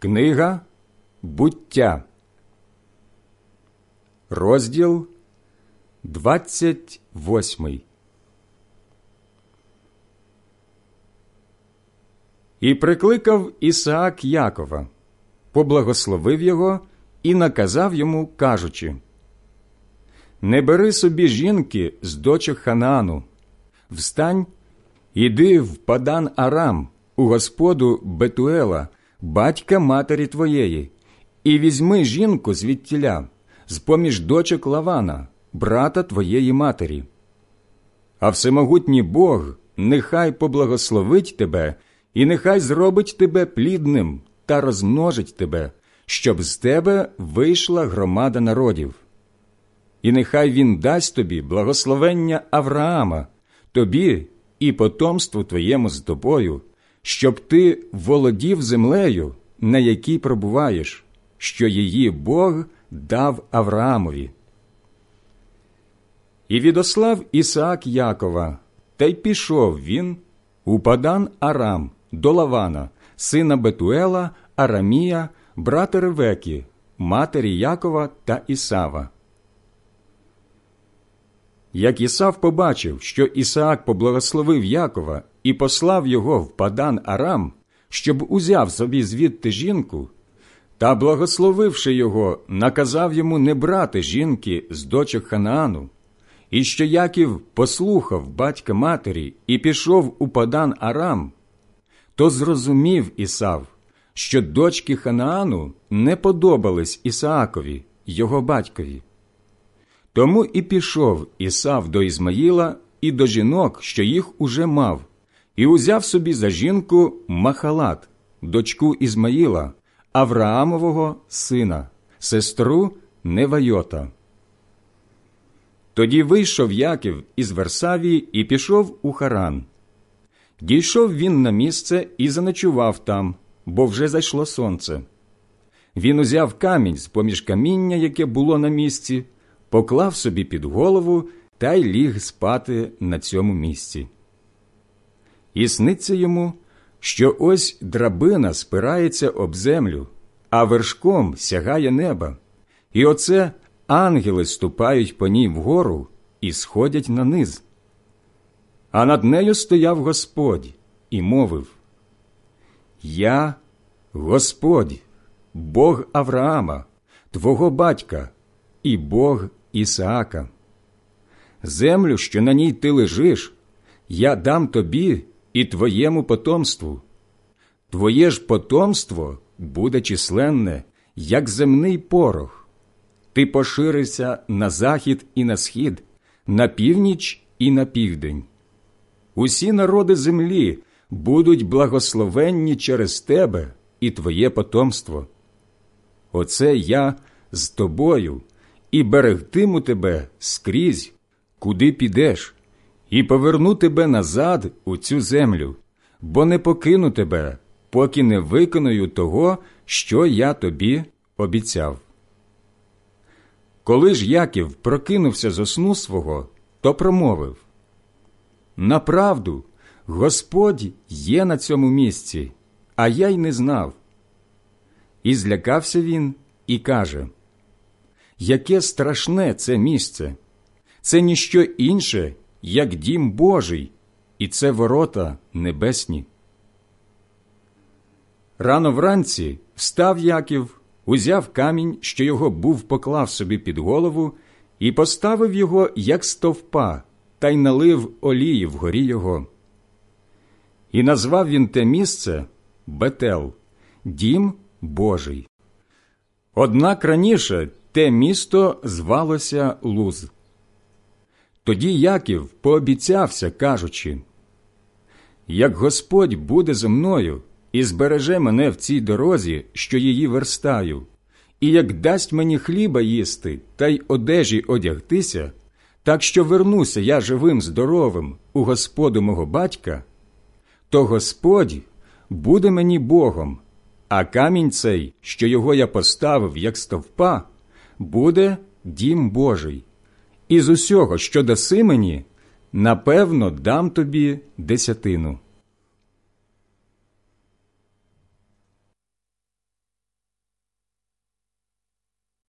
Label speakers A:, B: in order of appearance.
A: Книга буття, розділ 28 І прикликав Ісаак Якова, поблагословив його і наказав йому, кажучи: Не бери собі жінки з дочок Ханаану, встань, іди в Падан Арам, у господу Бетуела, батька матері твоєї, і візьми жінку звідтіля, з поміж дочок Лавана, брата твоєї матері. А всемогутній Бог нехай поблагословить тебе і нехай зробить тебе плідним та розмножить тебе, щоб з тебе вийшла громада народів. І нехай він дасть тобі благословення Авраама, тобі і потомству твоєму з тобою, щоб ти володів землею, на якій пробуваєш, що її Бог дав Авраамові. І відослав Ісаак Якова, та й пішов він у Падан Арам до Лавана, сина Бетуела, Арамія, брата Ревекі, матері Якова та Ісава. Як Ісав побачив, що Ісаак поблагословив Якова і послав його в Падан Арам, щоб узяв собі звідти жінку, та, благословивши його, наказав йому не брати жінки з дочок Ханаану, і що Яків послухав батька матері і пішов у Падан Арам, то зрозумів Ісав, що дочки Ханаану не подобались Ісаакові, його батькові. Тому і пішов Ісав до Ізмаїла і до жінок, що їх уже мав, і узяв собі за жінку Махалат, дочку Ізмаїла, Авраамового сина, сестру Невайота. Тоді вийшов Яків із Версавії і пішов у Харан. Дійшов він на місце і заночував там, бо вже зайшло сонце. Він узяв камінь з поміж каміння, яке було на місці, поклав собі під голову та й ліг спати на цьому місці. І сниться йому, що ось драбина спирається об землю, а вершком сягає неба, і оце ангели ступають по ній вгору і сходять на низ. А над нею стояв Господь і мовив: Я, Господь, Бог Авраама, твого батька, і Бог Ісаака. Землю, що на ній ти лежиш, я дам тобі і твоєму потомству. Твоє ж потомство буде численне, як земний порох. Ти поширишся на захід і на схід, на північ і на південь. Усі народи землі будуть благословенні через тебе і твоє потомство. Оце я з тобою і берегтиму тебе скрізь, куди підеш, і поверну тебе назад у цю землю, бо не покину тебе, поки не виконую того, що я тобі обіцяв. Коли ж Яків прокинувся з сну свого, то промовив Направду, Господь є на цьому місці, а я й не знав. І злякався він і каже Яке страшне це місце, це ніщо інше, як дім Божий, і це ворота небесні. Рано вранці встав Яків, узяв камінь, що його був поклав собі під голову, і поставив його як стовпа, та й налив олії вгорі його. І назвав він те місце Бетел, дім Божий. Однак раніше те місто звалося Луз. Тоді Яків пообіцявся, кажучи Як Господь буде зі мною і збереже мене в цій дорозі, що її верстаю, і як дасть мені хліба їсти та й одежі одягтися, так що вернуся я живим, здоровим у Господу мого батька, то Господь буде мені Богом, а камінь цей, що його я поставив як стовпа, буде дім Божий. І з усього, що даси мені, напевно, дам тобі десятину.